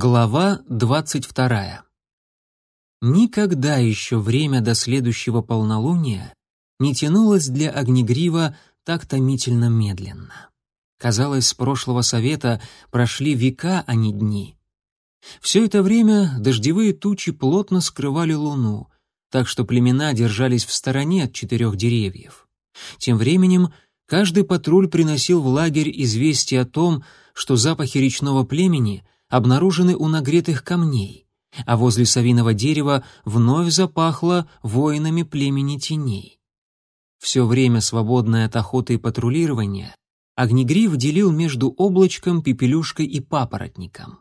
Глава двадцать вторая. Никогда еще время до следующего полнолуния не тянулось для Огнегрива так томительно медленно. Казалось, с прошлого совета прошли века, а не дни. Все это время дождевые тучи плотно скрывали луну, так что племена держались в стороне от четырех деревьев. Тем временем каждый патруль приносил в лагерь известие о том, что запахи речного племени — обнаружены у нагретых камней, а возле совиного дерева вновь запахло воинами племени теней. Все время, свободное от охоты и патрулирования, Огнегриф делил между облачком, пепелюшкой и папоротником.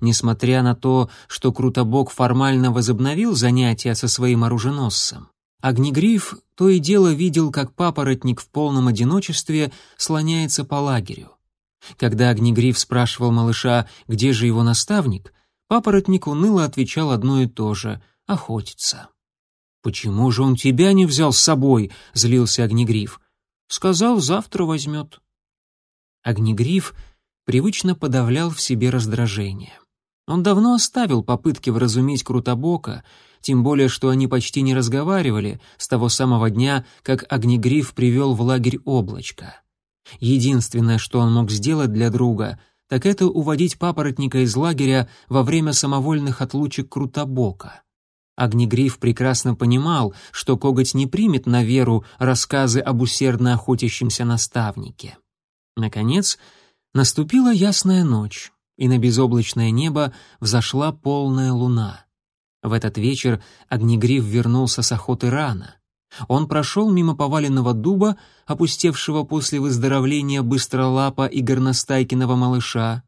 Несмотря на то, что Крутобок формально возобновил занятия со своим оруженосцем, Огнегриф то и дело видел, как папоротник в полном одиночестве слоняется по лагерю. Когда Огнегриф спрашивал малыша, где же его наставник, папоротник уныло отвечал одно и то же — охотиться. «Почему же он тебя не взял с собой?» — злился Огнегриф. «Сказал, завтра возьмет». Огнегриф привычно подавлял в себе раздражение. Он давно оставил попытки вразумить Крутобока, тем более, что они почти не разговаривали с того самого дня, как Огнегриф привел в лагерь облачко. Единственное, что он мог сделать для друга, так это уводить папоротника из лагеря во время самовольных отлучек Крутобока. Огнегриф прекрасно понимал, что коготь не примет на веру рассказы об усердно охотящемся наставнике. Наконец, наступила ясная ночь, и на безоблачное небо взошла полная луна. В этот вечер Огнегриф вернулся с охоты рано. Он прошел мимо поваленного дуба, опустевшего после выздоровления быстролапа и горностайкиного малыша,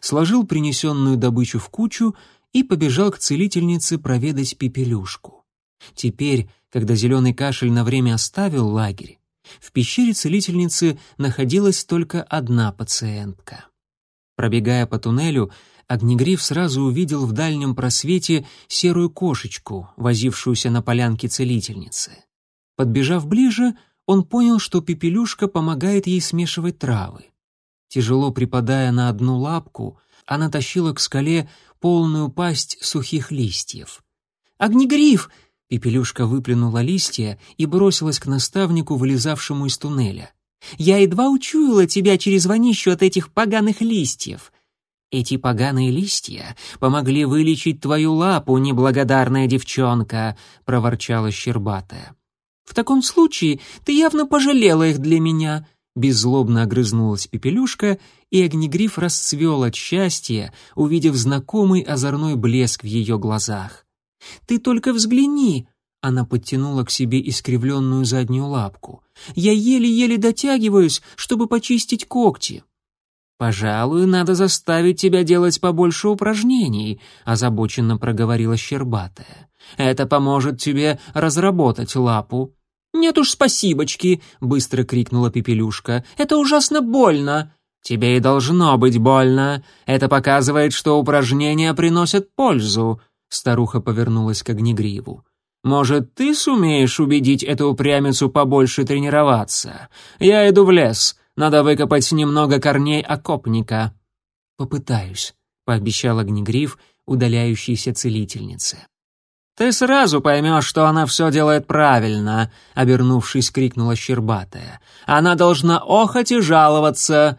сложил принесенную добычу в кучу и побежал к целительнице проведать пепелюшку. Теперь, когда зеленый кашель на время оставил лагерь, в пещере целительницы находилась только одна пациентка. Пробегая по туннелю, Огнегриф сразу увидел в дальнем просвете серую кошечку, возившуюся на полянке целительницы. Подбежав ближе, он понял, что Пепелюшка помогает ей смешивать травы. Тяжело припадая на одну лапку, она тащила к скале полную пасть сухих листьев. «Огнегриф!» — Пепелюшка выплюнула листья и бросилась к наставнику, вылезавшему из туннеля. «Я едва учуяла тебя через вонищу от этих поганых листьев!» «Эти поганые листья помогли вылечить твою лапу, неблагодарная девчонка!» — проворчала Щербатая. В таком случае ты явно пожалела их для меня», Беззлобно огрызнулась Пепелюшка, и Огнегриф расцвел от счастья, увидев знакомый озорной блеск в ее глазах. «Ты только взгляни!» Она подтянула к себе искривленную заднюю лапку. «Я еле-еле дотягиваюсь, чтобы почистить когти». «Пожалуй, надо заставить тебя делать побольше упражнений», — озабоченно проговорила Щербатая. «Это поможет тебе разработать лапу». «Нет уж спасибочки!» — быстро крикнула Пепелюшка. «Это ужасно больно!» «Тебе и должно быть больно. Это показывает, что упражнения приносят пользу». Старуха повернулась к Огнегриву. «Может, ты сумеешь убедить эту упрямицу побольше тренироваться? Я иду в лес. Надо выкопать немного корней окопника». «Попытаюсь», — пообещал Огнегрив удаляющейся целительнице. «Ты сразу поймешь, что она все делает правильно», — обернувшись, крикнула Щербатая. «Она должна охоть и жаловаться».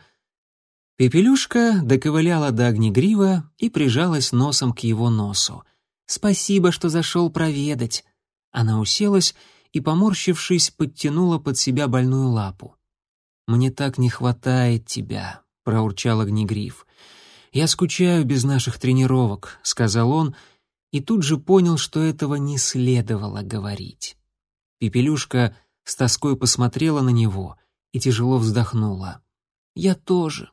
Пепелюшка доковыляла до огнегрива и прижалась носом к его носу. «Спасибо, что зашел проведать». Она уселась и, поморщившись, подтянула под себя больную лапу. «Мне так не хватает тебя», — проурчал огнегрив. «Я скучаю без наших тренировок», — сказал он, — и тут же понял, что этого не следовало говорить. Пепелюшка с тоской посмотрела на него и тяжело вздохнула. «Я тоже.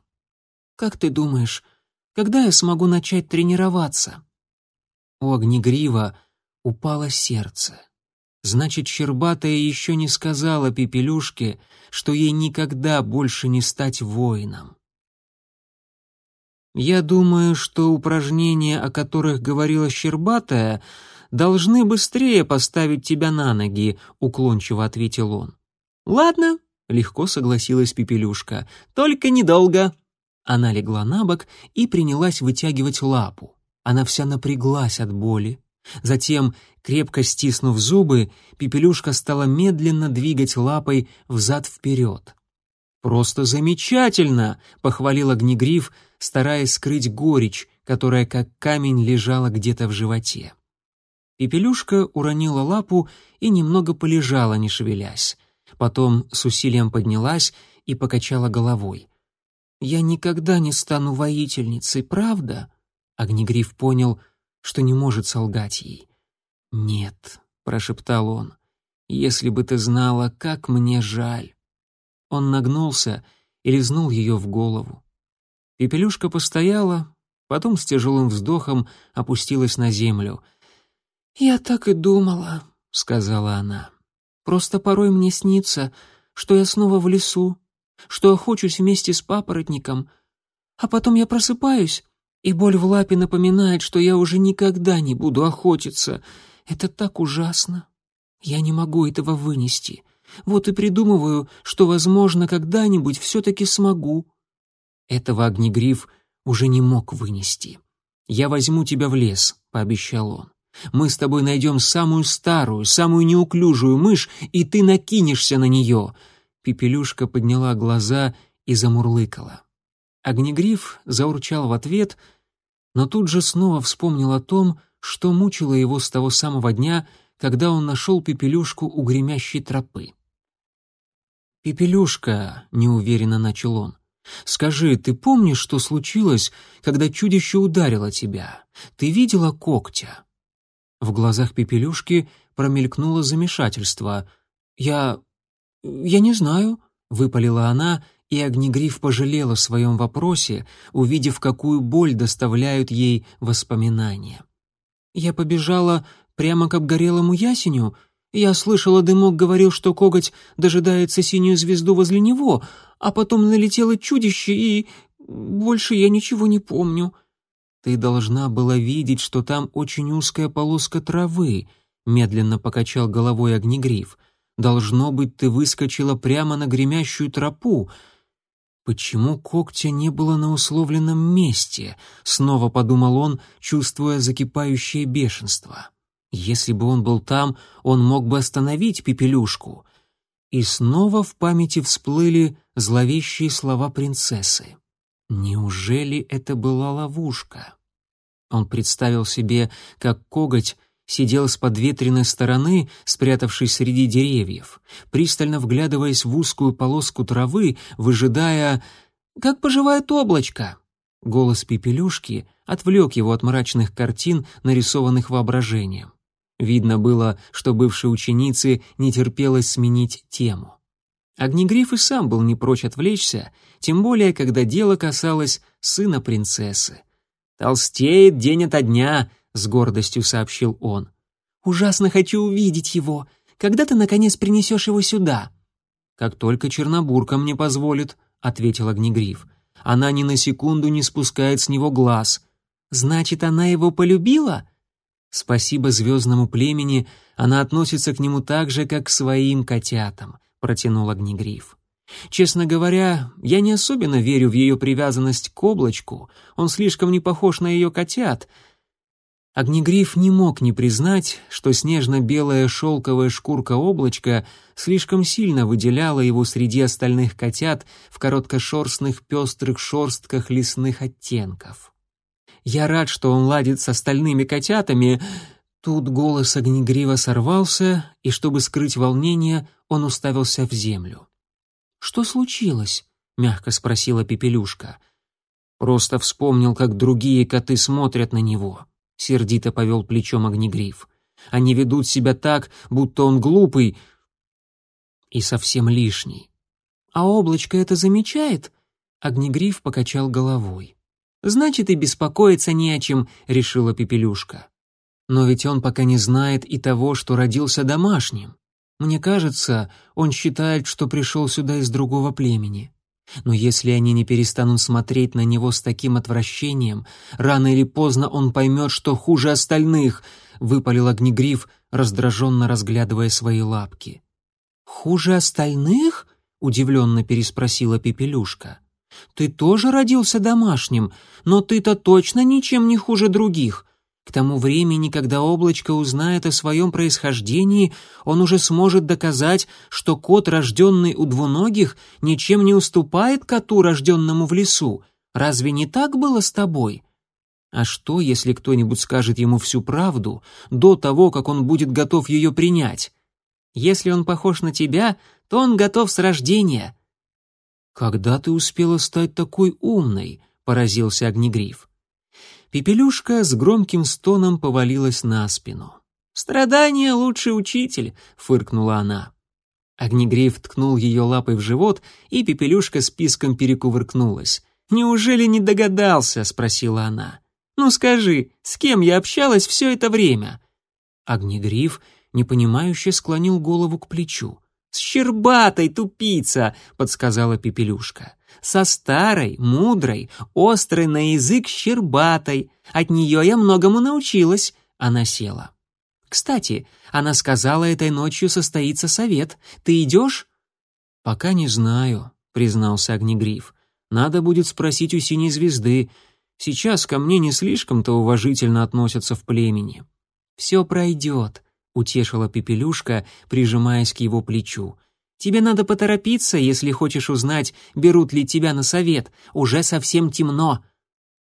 Как ты думаешь, когда я смогу начать тренироваться?» У Огнегрива упало сердце. Значит, Щербатая еще не сказала Пепелюшке, что ей никогда больше не стать воином. Я думаю, что упражнения, о которых говорила Щербатая, должны быстрее поставить тебя на ноги, уклончиво ответил он. Ладно, легко согласилась Пепелюшка. Только недолго. Она легла на бок и принялась вытягивать лапу. Она вся напряглась от боли. Затем, крепко стиснув зубы, Пепелюшка стала медленно двигать лапой взад-вперед. «Просто замечательно!» — похвалил Огнегриф, стараясь скрыть горечь, которая как камень лежала где-то в животе. Пепелюшка уронила лапу и немного полежала, не шевелясь. Потом с усилием поднялась и покачала головой. «Я никогда не стану воительницей, правда?» Огнегриф понял, что не может солгать ей. «Нет», — прошептал он, — «если бы ты знала, как мне жаль». Он нагнулся и лизнул ее в голову. Пепелюшка постояла, потом с тяжелым вздохом опустилась на землю. «Я так и думала», — сказала она. «Просто порой мне снится, что я снова в лесу, что охочусь вместе с папоротником, а потом я просыпаюсь, и боль в лапе напоминает, что я уже никогда не буду охотиться. Это так ужасно. Я не могу этого вынести. Вот и придумываю, что, возможно, когда-нибудь все-таки смогу». Этого огнегриф уже не мог вынести. «Я возьму тебя в лес», — пообещал он. «Мы с тобой найдем самую старую, самую неуклюжую мышь, и ты накинешься на нее». Пепелюшка подняла глаза и замурлыкала. Огнегриф заурчал в ответ, но тут же снова вспомнил о том, что мучило его с того самого дня, когда он нашел Пепелюшку у гремящей тропы. «Пепелюшка», — неуверенно начал он, — «скажи, ты помнишь, что случилось, когда чудище ударило тебя? Ты видела когтя?» В глазах Пепелюшки промелькнуло замешательство. «Я... я не знаю», — выпалила она, и Огнегриф пожалела в своем вопросе, увидев, какую боль доставляют ей воспоминания. «Я побежала прямо к обгорелому ясеню. Я слышала, дымок говорил, что коготь дожидается синюю звезду возле него, а потом налетело чудище, и... больше я ничего не помню». «Ты должна была видеть, что там очень узкая полоска травы», — медленно покачал головой огнегриф. «Должно быть, ты выскочила прямо на гремящую тропу». «Почему когтя не было на условленном месте?» — снова подумал он, чувствуя закипающее бешенство. Если бы он был там, он мог бы остановить Пепелюшку. И снова в памяти всплыли зловещие слова принцессы. Неужели это была ловушка? Он представил себе, как коготь сидел с подветренной стороны, спрятавшись среди деревьев, пристально вглядываясь в узкую полоску травы, выжидая «Как поживает облачко?» Голос Пепелюшки отвлек его от мрачных картин, нарисованных воображением. Видно было, что бывшей ученице не терпелось сменить тему. Огнегриф и сам был не прочь отвлечься, тем более, когда дело касалось сына принцессы. «Толстеет день ото дня», — с гордостью сообщил он. «Ужасно хочу увидеть его. Когда ты, наконец, принесешь его сюда?» «Как только Чернобурка мне позволит», — ответил Огнегриф. «Она ни на секунду не спускает с него глаз». «Значит, она его полюбила?» Спасибо звездному племени, она относится к нему так же, как к своим котятам, протянул Огнегриф. Честно говоря, я не особенно верю в ее привязанность к облачку, он слишком не похож на ее котят. Огнегриф не мог не признать, что снежно-белая шелковая шкурка облачка слишком сильно выделяла его среди остальных котят в короткошерстных пестрых шерстках лесных оттенков. Я рад, что он ладит с остальными котятами». Тут голос огнегрива сорвался, и чтобы скрыть волнение, он уставился в землю. «Что случилось?» — мягко спросила Пепелюшка. «Просто вспомнил, как другие коты смотрят на него», — сердито повел плечом огнегриф. «Они ведут себя так, будто он глупый и совсем лишний». «А облачко это замечает?» Огнегриф покачал головой. Значит, и беспокоиться не о чем, решила Пепелюшка. Но ведь он пока не знает и того, что родился домашним. Мне кажется, он считает, что пришел сюда из другого племени. Но если они не перестанут смотреть на него с таким отвращением, рано или поздно он поймет, что хуже остальных, выпалил огнегриф, раздраженно разглядывая свои лапки. Хуже остальных? удивленно переспросила Пепелюшка. Ты тоже родился домашним, но ты-то точно ничем не хуже других. К тому времени, когда облачко узнает о своем происхождении, он уже сможет доказать, что кот, рожденный у двуногих, ничем не уступает коту, рожденному в лесу. Разве не так было с тобой? А что, если кто-нибудь скажет ему всю правду до того, как он будет готов ее принять? Если он похож на тебя, то он готов с рождения. Когда ты успела стать такой умной? поразился Огнегриф. Пепелюшка с громким стоном повалилась на спину. «Страдание — лучший учитель», — фыркнула она. Огнегриф ткнул ее лапой в живот, и Пепелюшка с писком перекувыркнулась. «Неужели не догадался?» — спросила она. «Ну скажи, с кем я общалась все это время?» Огнегриф, непонимающе, склонил голову к плечу. «С Щербатой, тупица!» — подсказала Пепелюшка со старой, мудрой, острой на язык щербатой. От нее я многому научилась. Она села. Кстати, она сказала, этой ночью состоится совет. Ты идешь? Пока не знаю, признался Огнегриф. Надо будет спросить у синей звезды. Сейчас ко мне не слишком-то уважительно относятся в племени. Все пройдет, утешила Пепелюшка, прижимаясь к его плечу. Тебе надо поторопиться, если хочешь узнать, берут ли тебя на совет. Уже совсем темно».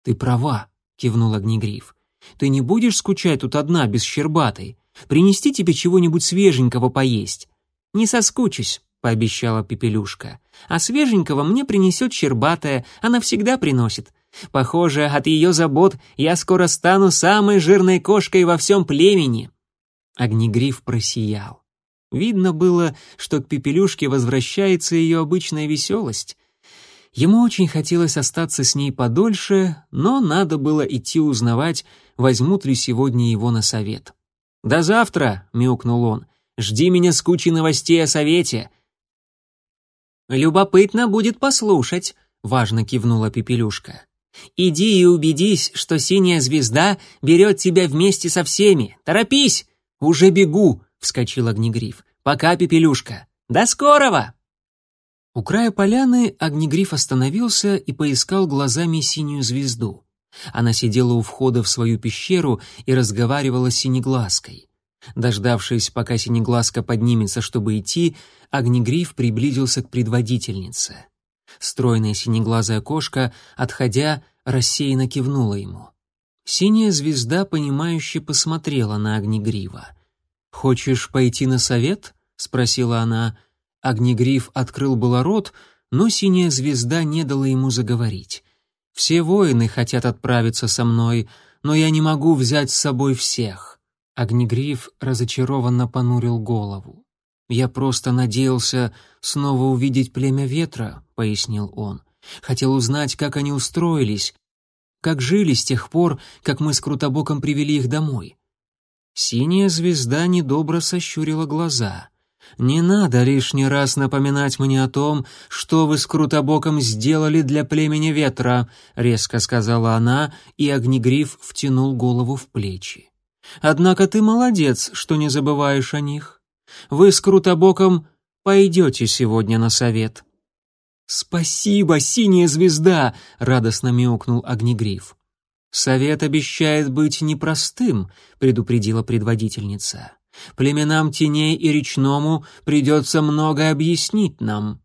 «Ты права», — кивнул Огнегриф. «Ты не будешь скучать тут одна, без щербатой? Принести тебе чего-нибудь свеженького поесть?» «Не соскучусь», — пообещала Пепелюшка. «А свеженького мне принесет щербатая, она всегда приносит. Похоже, от ее забот я скоро стану самой жирной кошкой во всем племени». Огнегриф просиял. Видно было, что к Пепелюшке возвращается ее обычная веселость. Ему очень хотелось остаться с ней подольше, но надо было идти узнавать, возьмут ли сегодня его на совет. «До завтра!» — мяукнул он. «Жди меня с кучей новостей о совете!» «Любопытно будет послушать», — важно кивнула Пепелюшка. «Иди и убедись, что синяя звезда берет тебя вместе со всеми. Торопись!» «Уже бегу!» — вскочил Огнегриф. «Пока, Пепелюшка! До скорого!» У края поляны Огнегриф остановился и поискал глазами синюю звезду. Она сидела у входа в свою пещеру и разговаривала с синеглазкой. Дождавшись, пока синеглазка поднимется, чтобы идти, Огнегриф приблизился к предводительнице. Стройная синеглазая кошка, отходя, рассеянно кивнула ему. Синяя звезда, понимающе посмотрела на Огнегрива. «Хочешь пойти на совет?» — спросила она. Огнегриф открыл было рот, но синяя звезда не дала ему заговорить. «Все воины хотят отправиться со мной, но я не могу взять с собой всех». Огнегриф разочарованно понурил голову. «Я просто надеялся снова увидеть племя ветра», — пояснил он. «Хотел узнать, как они устроились, как жили с тех пор, как мы с Крутобоком привели их домой. Синяя звезда недобро сощурила глаза. «Не надо лишний раз напоминать мне о том, что вы с Крутобоком сделали для племени ветра», — резко сказала она, и Огнегриф втянул голову в плечи. «Однако ты молодец, что не забываешь о них. Вы с Крутобоком пойдете сегодня на совет». «Спасибо, синяя звезда!» — радостно мяукнул Огнегриф. «Совет обещает быть непростым», — предупредила предводительница. «Племенам теней и речному придется многое объяснить нам».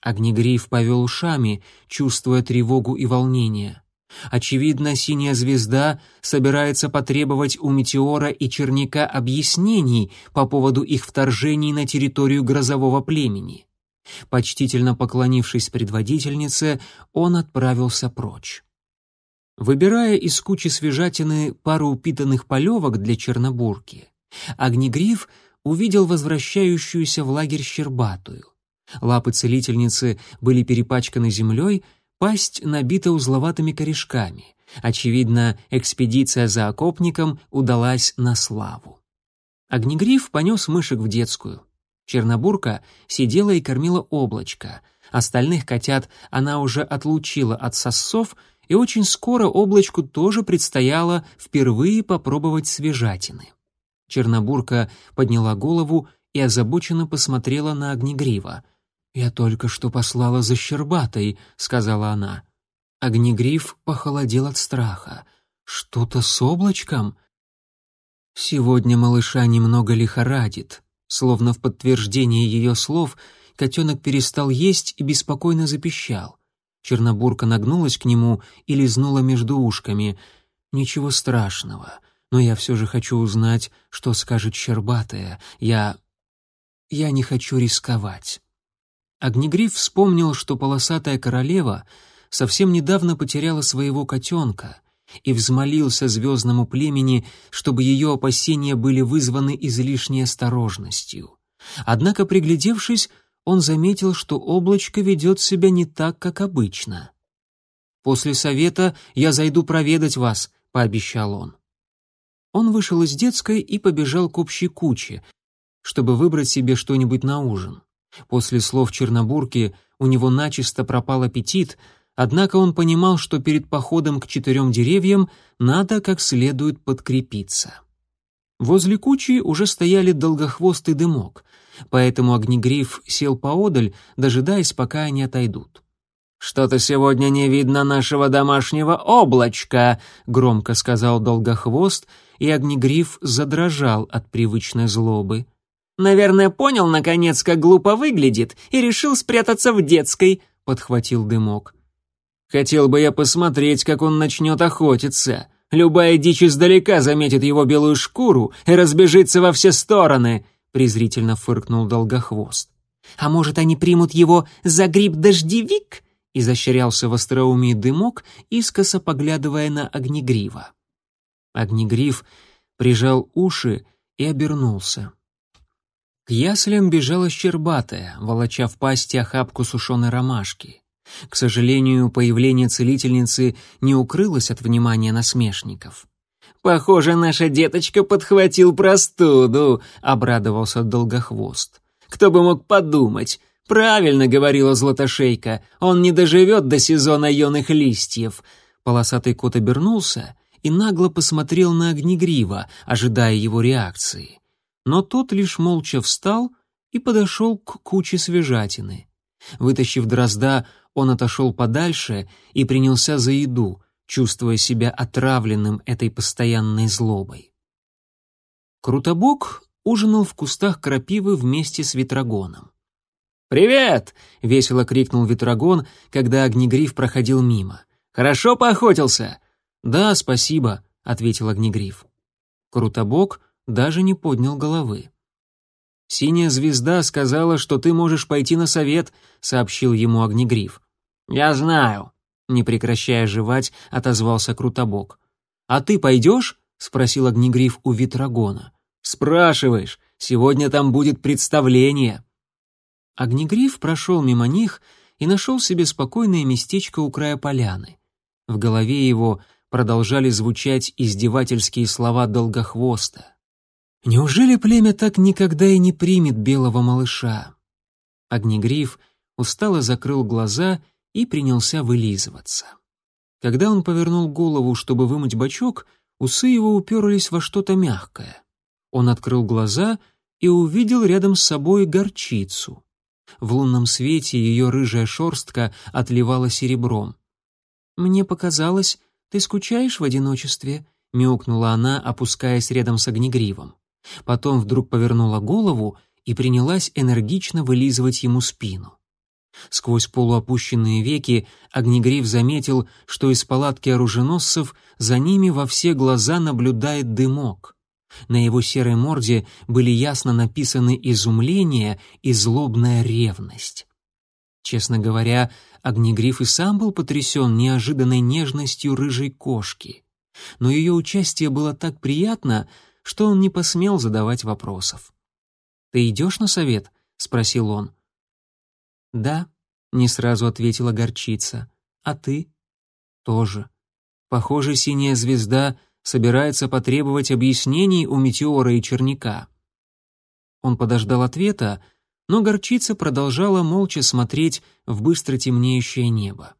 Огнегриф повел ушами, чувствуя тревогу и волнение. Очевидно, синяя звезда собирается потребовать у Метеора и Черняка объяснений по поводу их вторжений на территорию грозового племени. Почтительно поклонившись предводительнице, он отправился прочь. Выбирая из кучи свежатины пару упитанных полевок для чернобурки, Огнегриф увидел возвращающуюся в лагерь щербатую. Лапы целительницы были перепачканы землей, пасть набита узловатыми корешками. Очевидно, экспедиция за окопником удалась на славу. Огнегриф понес мышек в детскую. Чернобурка сидела и кормила облачко. Остальных котят она уже отлучила от сосов и очень скоро облачку тоже предстояло впервые попробовать свежатины. Чернобурка подняла голову и озабоченно посмотрела на Огнегрива. «Я только что послала за Щербатой», — сказала она. Огнегриф похолодел от страха. «Что-то с облачком?» «Сегодня малыша немного лихорадит», словно в подтверждение ее слов, котенок перестал есть и беспокойно запищал. Чернобурка нагнулась к нему и лизнула между ушками. «Ничего страшного, но я все же хочу узнать, что скажет Щербатая. Я... я не хочу рисковать». Огнегриф вспомнил, что полосатая королева совсем недавно потеряла своего котенка и взмолился звездному племени, чтобы ее опасения были вызваны излишней осторожностью. Однако, приглядевшись, он заметил, что облачко ведет себя не так, как обычно. «После совета я зайду проведать вас», — пообещал он. Он вышел из детской и побежал к общей куче, чтобы выбрать себе что-нибудь на ужин. После слов Чернобурки у него начисто пропал аппетит, однако он понимал, что перед походом к четырем деревьям надо как следует подкрепиться. Возле кучи уже стояли долгохвостый дымок, поэтому огнегриф сел поодаль, дожидаясь, пока они отойдут. «Что-то сегодня не видно нашего домашнего облачка», — громко сказал долгохвост, и огнегриф задрожал от привычной злобы. Наверное, понял, наконец, как глупо выглядит, и решил спрятаться в детской», — подхватил дымок. «Хотел бы я посмотреть, как он начнет охотиться. Любая дичь издалека заметит его белую шкуру и разбежится во все стороны», — презрительно фыркнул Долгохвост. «А может, они примут его за гриб-дождевик?» — изощрялся в остроумии дымок, искоса поглядывая на Огнегрива. Огнегрив прижал уши и обернулся. К яслям бежала щербатая, волоча в пасти охапку сушеной ромашки. К сожалению, появление целительницы не укрылось от внимания насмешников. «Похоже, наша деточка подхватил простуду», — обрадовался Долгохвост. «Кто бы мог подумать? Правильно говорила Златошейка, он не доживет до сезона юных листьев». Полосатый кот обернулся и нагло посмотрел на Огнегрива, ожидая его реакции но тот лишь молча встал и подошел к куче свежатины. Вытащив дрозда, он отошел подальше и принялся за еду, чувствуя себя отравленным этой постоянной злобой. Крутобок ужинал в кустах крапивы вместе с Ветрогоном. «Привет!» — весело крикнул Ветрогон, когда Огнегриф проходил мимо. «Хорошо поохотился?» «Да, спасибо», — ответил Огнегриф. Крутобок даже не поднял головы. «Синяя звезда сказала, что ты можешь пойти на совет», — сообщил ему Огнегриф. «Я знаю», — не прекращая жевать, отозвался Крутобок. «А ты пойдешь?» — спросил Огнегриф у Витрагона. «Спрашиваешь, сегодня там будет представление». Огнегриф прошел мимо них и нашел себе спокойное местечко у края поляны. В голове его продолжали звучать издевательские слова Долгохвоста. Неужели племя так никогда и не примет белого малыша? Огнегриф устало закрыл глаза и принялся вылизываться. Когда он повернул голову, чтобы вымыть бачок, усы его уперлись во что-то мягкое. Он открыл глаза и увидел рядом с собой горчицу. В лунном свете ее рыжая шорстка отливала серебром. «Мне показалось, ты скучаешь в одиночестве?» — мяукнула она, опускаясь рядом с огнегривом. Потом вдруг повернула голову и принялась энергично вылизывать ему спину. Сквозь полуопущенные веки Огнегриф заметил, что из палатки оруженосцев за ними во все глаза наблюдает дымок. На его серой морде были ясно написаны изумление и злобная ревность. Честно говоря, Огнегриф и сам был потрясен неожиданной нежностью рыжей кошки. Но ее участие было так приятно, что он не посмел задавать вопросов. «Ты идешь на совет?» — спросил он. «Да», — не сразу ответила горчица. «А ты?» «Тоже. Похоже, синяя звезда собирается потребовать объяснений у метеора и черняка». Он подождал ответа, но горчица продолжала молча смотреть в быстро темнеющее небо.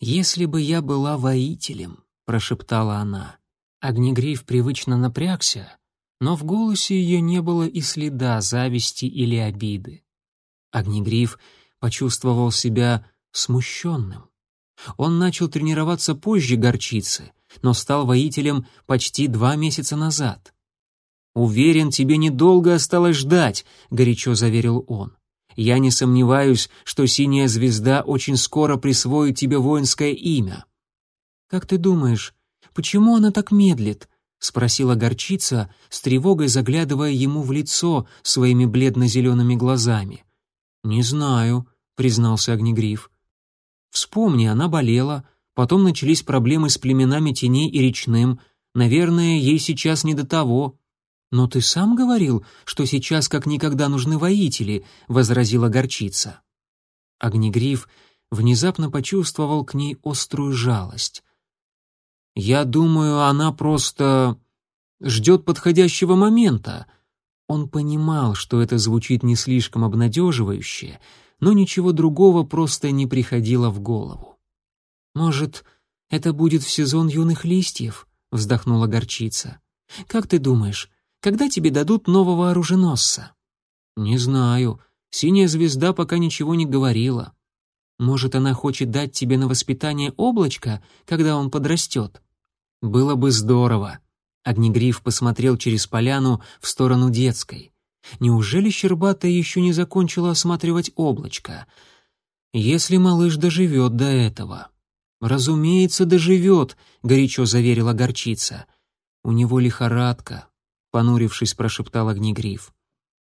«Если бы я была воителем», — прошептала она, Огнегриф привычно напрягся, но в голосе ее не было и следа зависти или обиды. Огнегриф почувствовал себя смущенным. Он начал тренироваться позже горчицы, но стал воителем почти два месяца назад. «Уверен, тебе недолго осталось ждать», — горячо заверил он. «Я не сомневаюсь, что синяя звезда очень скоро присвоит тебе воинское имя». «Как ты думаешь, почему она так медлит?» — спросила горчица, с тревогой заглядывая ему в лицо своими бледно-зелеными глазами. «Не знаю», — признался Огнегриф. «Вспомни, она болела, потом начались проблемы с племенами теней и речным. Наверное, ей сейчас не до того». «Но ты сам говорил, что сейчас как никогда нужны воители», — возразила горчица. Огнегриф внезапно почувствовал к ней острую жалость. «Я думаю, она просто ждет подходящего момента». Он понимал, что это звучит не слишком обнадеживающе, но ничего другого просто не приходило в голову. «Может, это будет в сезон юных листьев?» — вздохнула горчица. «Как ты думаешь, когда тебе дадут нового оруженосца?» «Не знаю. Синяя звезда пока ничего не говорила. Может, она хочет дать тебе на воспитание облачко, когда он подрастет?» «Было бы здорово». Огнегриф посмотрел через поляну в сторону детской. Неужели Щербатая еще не закончила осматривать облачко? Если малыш доживет до этого. «Разумеется, доживет», — горячо заверила горчица. «У него лихорадка, понурившись, прошептал Огнегриф.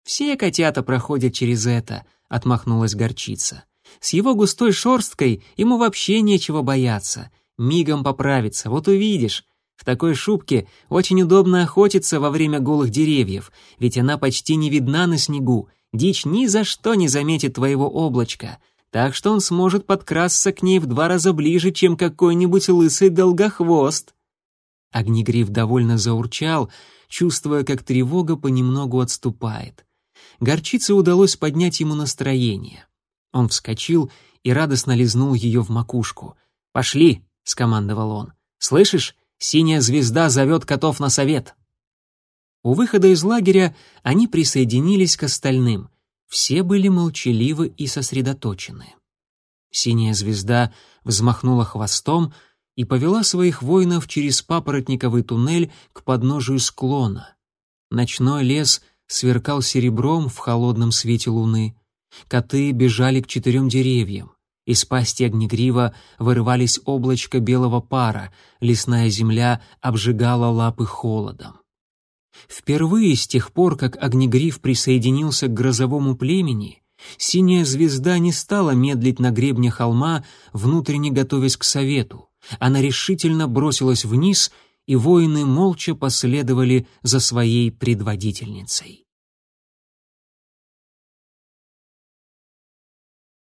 «Все котята проходят через это», — отмахнулась горчица. «С его густой шерсткой ему вообще нечего бояться. Мигом поправится, вот увидишь. В такой шубке очень удобно охотиться во время голых деревьев, ведь она почти не видна на снегу. Дичь ни за что не заметит твоего облачка, так что он сможет подкрасться к ней в два раза ближе, чем какой-нибудь лысый долгохвост». Огнегриф довольно заурчал, чувствуя, как тревога понемногу отступает. Горчице удалось поднять ему настроение. Он вскочил и радостно лизнул ее в макушку. «Пошли!» — скомандовал он. «Слышишь? Синяя звезда зовет котов на совет!» У выхода из лагеря они присоединились к остальным. Все были молчаливы и сосредоточены. Синяя звезда взмахнула хвостом, и повела своих воинов через папоротниковый туннель к подножию склона. Ночной лес сверкал серебром в холодном свете луны. Коты бежали к четырем деревьям. Из пасти огнегрива вырывались облачко белого пара, лесная земля обжигала лапы холодом. Впервые с тех пор, как огнегрив присоединился к грозовому племени, синяя звезда не стала медлить на гребне холма, внутренне готовясь к совету. Она решительно бросилась вниз, и воины молча последовали за своей предводительницей.